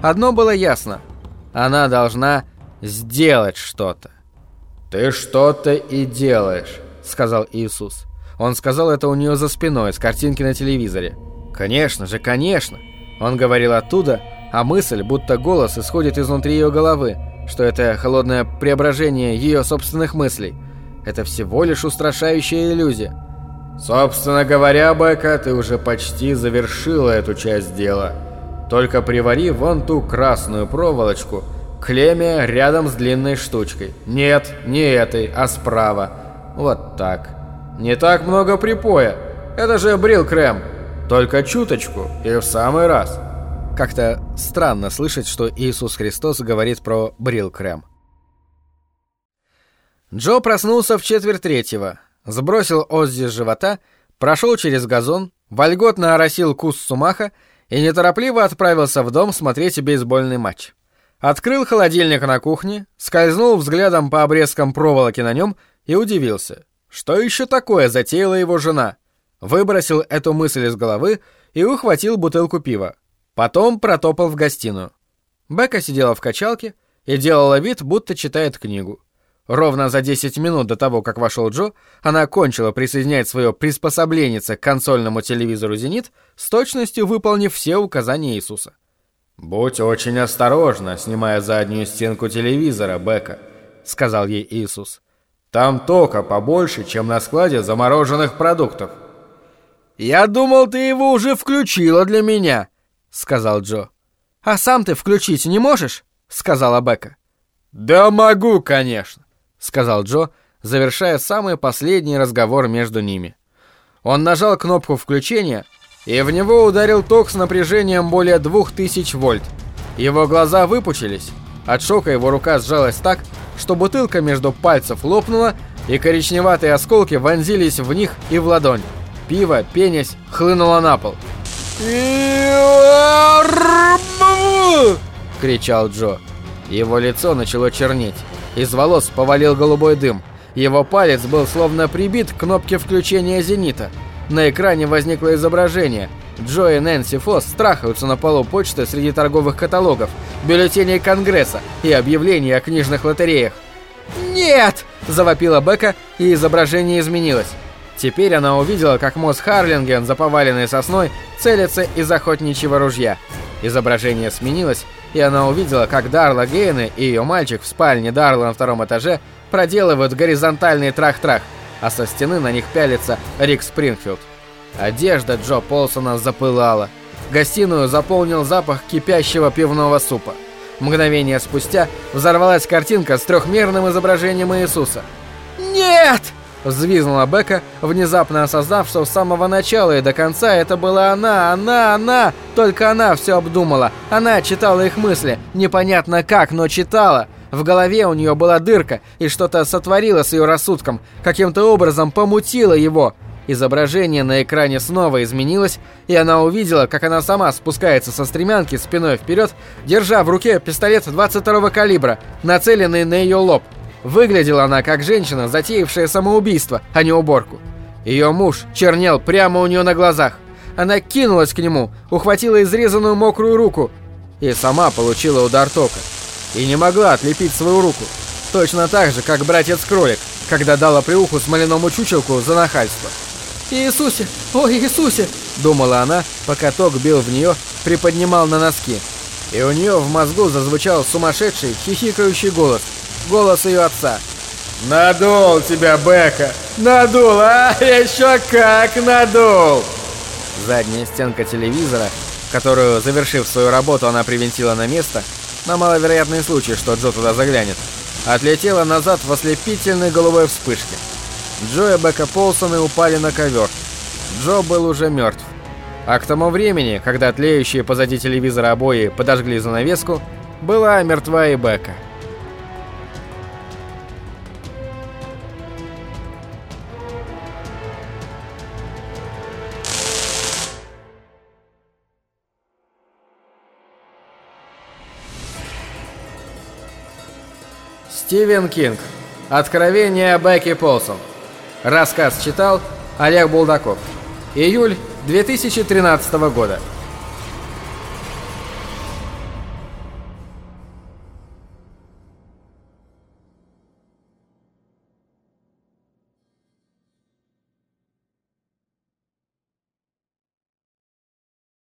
Одно было ясно. Она должна сделать что-то. «Ты что-то и делаешь», — сказал Иисус. Он сказал это у нее за спиной, с картинки на телевизоре. «Конечно же, конечно!» Он говорил оттуда, а мысль, будто голос, исходит изнутри ее головы, что это холодное преображение ее собственных мыслей — это всего лишь устрашающая иллюзия. Собственно говоря, Бека, ты уже почти завершила эту часть дела. Только привари вон ту красную проволочку к леме рядом с длинной штучкой. Нет, не этой, а справа. Вот так. Не так много припоя. Это же брил-крем. Только чуточку и в самый раз. Как-то странно слышать, что Иисус Христос говорит про брил-крем. Джо проснулся в четверть третьего, сбросил Оззи с живота, прошел через газон, вольготно оросил кус сумаха и неторопливо отправился в дом смотреть бейсбольный матч. Открыл холодильник на кухне, скользнул взглядом по обрезкам проволоки на нем и удивился. Что еще такое затеяла его жена? Выбросил эту мысль из головы и ухватил бутылку пива. Потом протопал в гостиную. Бека сидела в качалке и делала вид, будто читает книгу. Ровно за 10 минут до того, как вошел Джо, она кончила присоединять свое приспособление к консольному телевизору «Зенит», с точностью выполнив все указания Иисуса. «Будь очень осторожна, снимая заднюю стенку телевизора, Бека», — сказал ей Иисус. «Там тока побольше, чем на складе замороженных продуктов». «Я думал, ты его уже включила для меня», — сказал Джо. «А сам ты включить не можешь?» — сказала Бека. «Да могу, конечно», — сказал Джо, завершая самый последний разговор между ними. Он нажал кнопку включения — и в него ударил ток с напряжением более 2000 вольт. Его глаза выпучились. От шока его рука сжалась так, что бутылка между пальцев лопнула, и коричневатые осколки вонзились в них и в ладонь. Пиво, пенясь, хлынуло на пол. кричал Джо. Его лицо начало чернеть. Из волос повалил голубой дым. Его палец был словно прибит к кнопке включения зенита. На экране возникло изображение. Джо и Нэнси Фосс страхаются на полу почты среди торговых каталогов, бюллетеней Конгресса и объявлений о книжных лотереях. «Нет!» – завопила Бека, и изображение изменилось. Теперь она увидела, как Мосс Харлинген за поваленной сосной целится из охотничьего ружья. Изображение сменилось, и она увидела, как Дарла Гейне и ее мальчик в спальне Дарла на втором этаже проделывают горизонтальный трах-трах – а со стены на них пялится Рик Спрингфилд. Одежда Джо Полсона запылала. Гостиную заполнил запах кипящего пивного супа. Мгновение спустя взорвалась картинка с трехмерным изображением Иисуса. «Нет!» — взвизгнула Бека, внезапно осознав, что с самого начала и до конца это была она, она, она! Только она все обдумала. Она читала их мысли. Непонятно как, но читала. В голове у нее была дырка, и что-то сотворило с ее рассудком, каким-то образом помутило его. Изображение на экране снова изменилось, и она увидела, как она сама спускается со стремянки спиной вперед, держа в руке пистолет 22-го калибра, нацеленный на ее лоб. Выглядела она как женщина, затеявшая самоубийство, а не уборку. Ее муж чернел прямо у нее на глазах. Она кинулась к нему, ухватила изрезанную мокрую руку и сама получила удар тока и не могла отлепить свою руку. Точно так же, как братец-кролик, когда дала приуху смоляному чучелку за нахальство. «Иисусе! О, Иисусе!» — думала она, пока ток бил в нее, приподнимал на носки. И у нее в мозгу зазвучал сумасшедший, хихикающий голос. Голос ее отца. «Надул тебя, Бека! Надул, а? Еще как надул!» Задняя стенка телевизора, которую, завершив свою работу, она привинтила на место, на маловероятный случай, что Джо туда заглянет, отлетела назад в ослепительной голубой вспышке. Джо и Бека Полсоны упали на ковер. Джо был уже мертв. А к тому времени, когда тлеющие позади телевизора обои подожгли занавеску, была мертва и Бека. Стивен Кинг. Откровение Бекки Полсон. Рассказ читал Олег Булдаков. Июль 2013 года.